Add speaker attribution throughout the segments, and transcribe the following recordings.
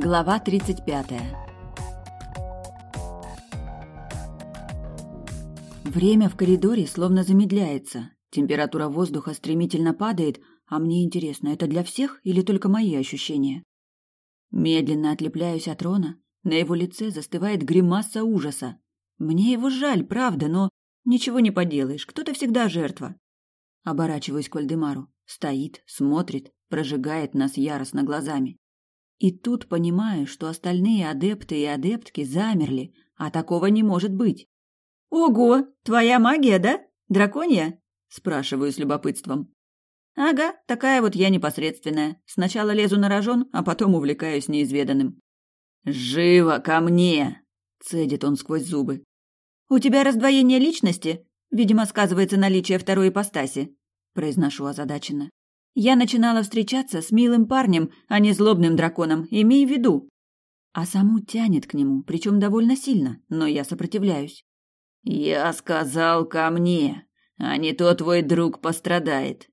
Speaker 1: Глава 35. Время в коридоре словно замедляется. Температура воздуха стремительно падает, а мне интересно, это для всех или только мои ощущения? Медленно отлепляюсь от Рона, на его лице застывает гримаса ужаса. Мне его жаль, правда, но ничего не поделаешь, кто-то всегда жертва. Оборачиваюсь к Вальдемару. Стоит, смотрит, прожигает нас яростно глазами. И тут понимаю, что остальные адепты и адептки замерли, а такого не может быть. «Ого, твоя магия, да? Драконья?» – спрашиваю с любопытством. «Ага, такая вот я непосредственная. Сначала лезу на рожон, а потом увлекаюсь неизведанным». «Живо ко мне!» – цедит он сквозь зубы. «У тебя раздвоение личности? Видимо, сказывается наличие второй ипостаси», – произношу озадаченно. Я начинала встречаться с милым парнем, а не злобным драконом, имей в виду. А саму тянет к нему, причем довольно сильно, но я сопротивляюсь. «Я сказал ко мне, а не то твой друг пострадает».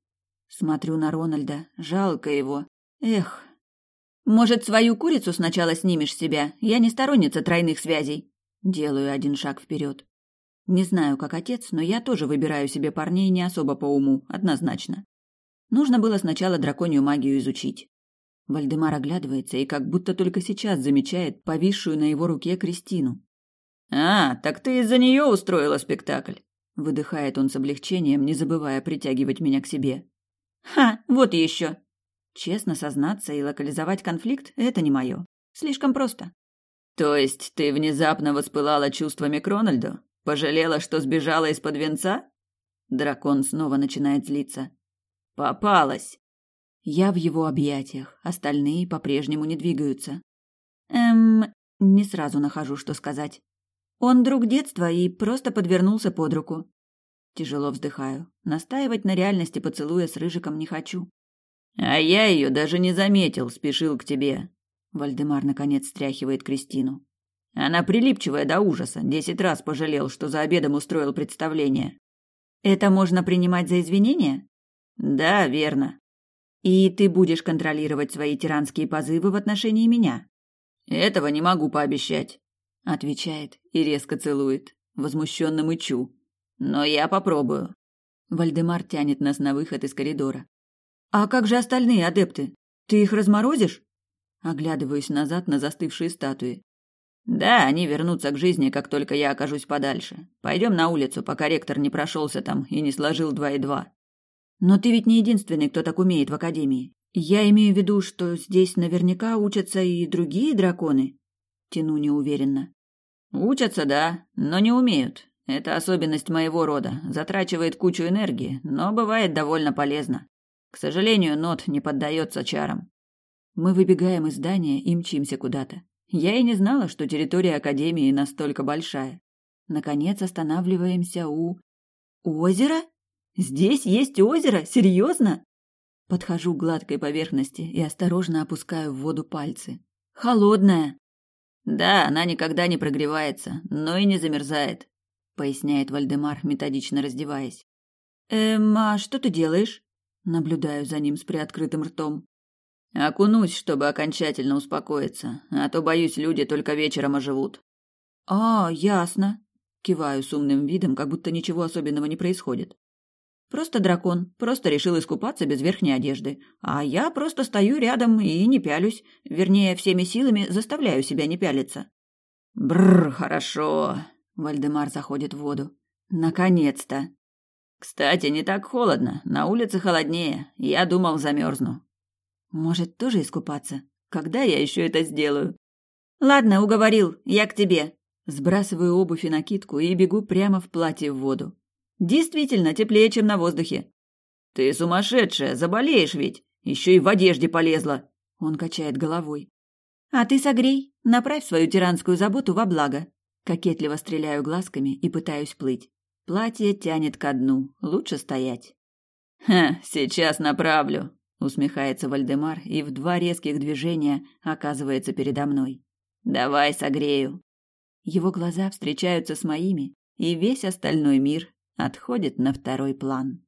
Speaker 1: Смотрю на Рональда, жалко его. Эх. Может, свою курицу сначала снимешь с себя? Я не сторонница тройных связей. Делаю один шаг вперед. Не знаю, как отец, но я тоже выбираю себе парней не особо по уму, однозначно. Нужно было сначала драконью магию изучить. Вальдемар оглядывается и как будто только сейчас замечает повисшую на его руке Кристину. «А, так ты из-за нее устроила спектакль!» Выдыхает он с облегчением, не забывая притягивать меня к себе. «Ха, вот еще!» Честно сознаться и локализовать конфликт – это не мое. Слишком просто. «То есть ты внезапно воспылала чувствами к Рональду? Пожалела, что сбежала из-под венца?» Дракон снова начинает злиться. Попалась. Я в его объятиях, остальные по-прежнему не двигаются. Эм, не сразу нахожу, что сказать. Он друг детства и просто подвернулся под руку. Тяжело вздыхаю. Настаивать на реальности поцелуя с Рыжиком не хочу. А я ее даже не заметил, спешил к тебе. Вальдемар наконец стряхивает Кристину. Она прилипчивая до ужаса, десять раз пожалел, что за обедом устроил представление. Это можно принимать за извинение? Да, верно. И ты будешь контролировать свои тиранские позывы в отношении меня? Этого не могу пообещать, отвечает и резко целует, возмущенно мычу. Но я попробую. Вальдемар тянет нас на выход из коридора. А как же остальные адепты? Ты их разморозишь? Оглядываюсь назад на застывшие статуи. Да, они вернутся к жизни, как только я окажусь подальше. Пойдем на улицу, пока ректор не прошелся там и не сложил два и два. Но ты ведь не единственный, кто так умеет в академии. Я имею в виду, что здесь наверняка учатся и другие драконы. Тяну неуверенно. Учатся, да, но не умеют. Это особенность моего рода. Затрачивает кучу энергии, но бывает довольно полезно. К сожалению, нот не поддается чарам. Мы выбегаем из здания и мчимся куда-то. Я и не знала, что территория академии настолько большая. Наконец останавливаемся у озера. Здесь есть озеро? Серьезно? Подхожу к гладкой поверхности и осторожно опускаю в воду пальцы. Холодная. Да, она никогда не прогревается, но и не замерзает, поясняет Вальдемар, методично раздеваясь. Эм, а что ты делаешь? Наблюдаю за ним с приоткрытым ртом. Окунусь, чтобы окончательно успокоиться, а то боюсь, люди только вечером оживут. А, ясно. Киваю с умным видом, как будто ничего особенного не происходит. Просто дракон, просто решил искупаться без верхней одежды. А я просто стою рядом и не пялюсь. Вернее, всеми силами заставляю себя не пялиться. Бррр, хорошо. Вальдемар заходит в воду. Наконец-то. Кстати, не так холодно. На улице холоднее. Я думал, замерзну. Может, тоже искупаться? Когда я еще это сделаю? Ладно, уговорил. Я к тебе. Сбрасываю обувь и накидку и бегу прямо в платье в воду. Действительно теплее, чем на воздухе. Ты сумасшедшая, заболеешь ведь. Еще и в одежде полезла. Он качает головой. А ты согрей, направь свою тиранскую заботу во благо. Кокетливо стреляю глазками и пытаюсь плыть. Платье тянет ко дну, лучше стоять. Ха, сейчас направлю, усмехается Вальдемар и в два резких движения оказывается передо мной. Давай согрею. Его глаза встречаются с моими, и весь остальной мир отходит на второй план.